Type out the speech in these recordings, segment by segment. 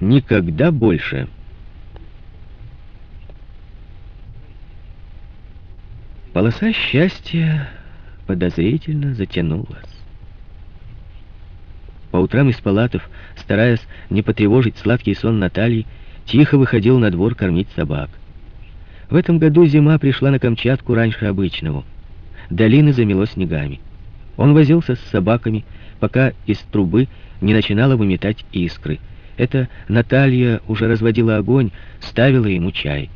Никогда больше. Полоса счастья подозрительно затянулась. По утрам из палатов, стараясь не потревожить сладкий сон Натальи, тихо выходил на двор кормить собак. В этом году зима пришла на Камчатку раньше обычного. Долины замело снегами. Он возился с собаками, пока из трубы не начинала выметать искры. Это Наталья уже разводила огонь, ставила ему чай.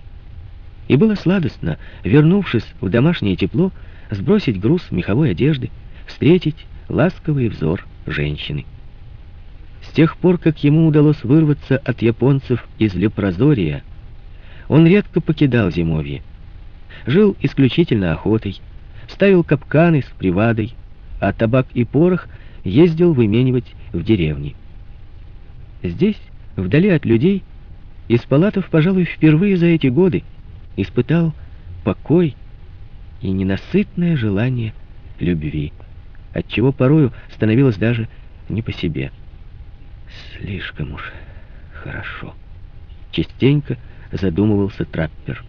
И было сладостно, вернувшись в домашнее тепло, сбросить груз меховой одежды, встретить ласковый взор женщины. С тех пор, как ему удалось вырваться от японцев из Лепрозория, он редко покидал зимовье. Жил исключительно охотой, ставил капканы с привадой, а табак и порох ездил выменивать в деревне. Здесь, вдали от людей, из палатов, пожалуй, впервые за эти годы испытал покой и ненасытное желание любви, отчего порою становилось даже не по себе. Слишком уж хорошо. Частенько задумывался траппер.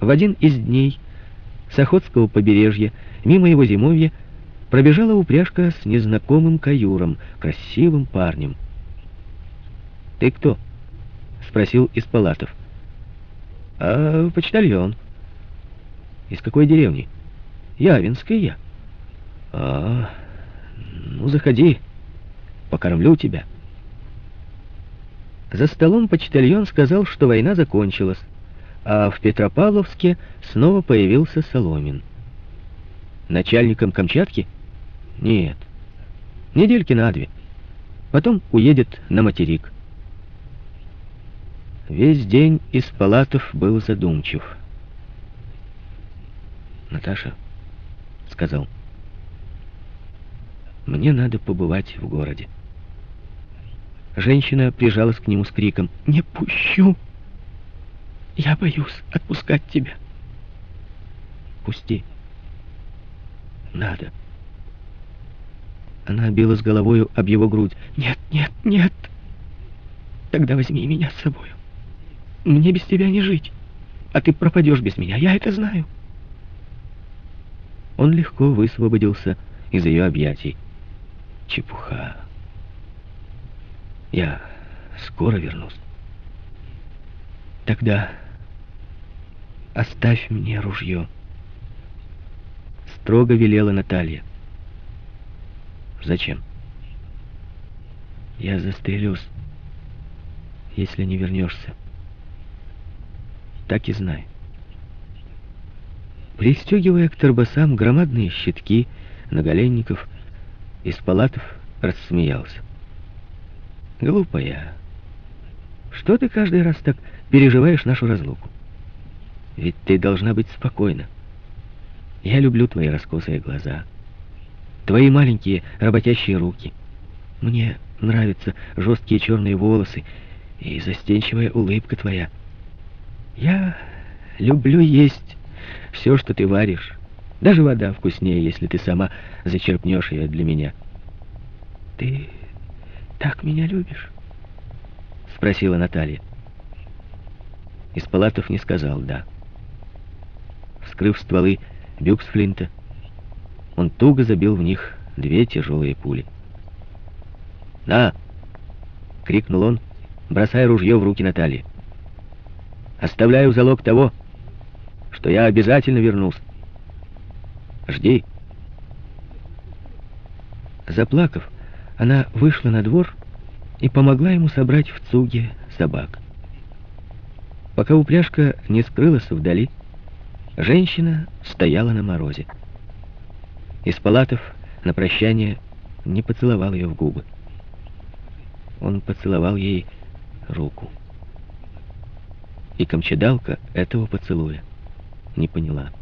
В один из дней с Охотского побережья мимо его зимовья пробежала упряжка с незнакомым каюром, красивым парнем. «Ты кто?» — спросил из палатов. «А почтальон». «Из какой деревни?» «Явинская я». «А, ну заходи, покормлю тебя». За столом почтальон сказал, что война закончилась, а в Петропавловске снова появился Соломин. Начальником Камчатки? Нет. Недельки на две. Потом уедет на материк. Весь день из палатов был задумчив. «Наташа», — сказал, — «мне надо побывать в городе». Женщина прижалась к нему с криком «Не пущу! Я боюсь отпускать тебя!» «Пусти! Надо!» Она била с головою об его грудь. «Нет, нет, нет! Тогда возьми меня с собою. Мне без тебя не жить, а ты пропадешь без меня, я это знаю!» Он легко высвободился из ее объятий. Чепуха. Я скоро вернусь. Тогда оставь мне ружье. Строго велела Наталья. Зачем? Я застрелюсь, если не вернешься. Так и знай. Пристегивая к торбосам громадные щитки наголенников, из палатов рассмеялся. Глупая. Что ты каждый раз так переживаешь нашу разлуку? Ведь ты должна быть спокойна. Я люблю твои раскосые глаза, твои маленькие работящие руки. Мне нравятся жесткие черные волосы и застенчивая улыбка твоя. Я люблю есть все, что ты варишь. Даже вода вкуснее, если ты сама зачерпнешь ее для меня. Ты так меня любишь?» — спросила Наталья. Из палатов не сказал «да». Вскрыв стволы бюксфлинта, он туго забил в них две тяжелые пули. «На!» — крикнул он, бросая ружье в руки Натальи. «Оставляю залог того, что я обязательно вернусь. Жди!» Заплакав, она вышла на двор и помогла ему собрать в цуге собак. Пока упряжка не скрылась вдали, женщина стояла на морозе. Из палатов на прощание не поцеловал ее в губы. Он поцеловал ей руку. И камчедалка этого поцелуя не поняла.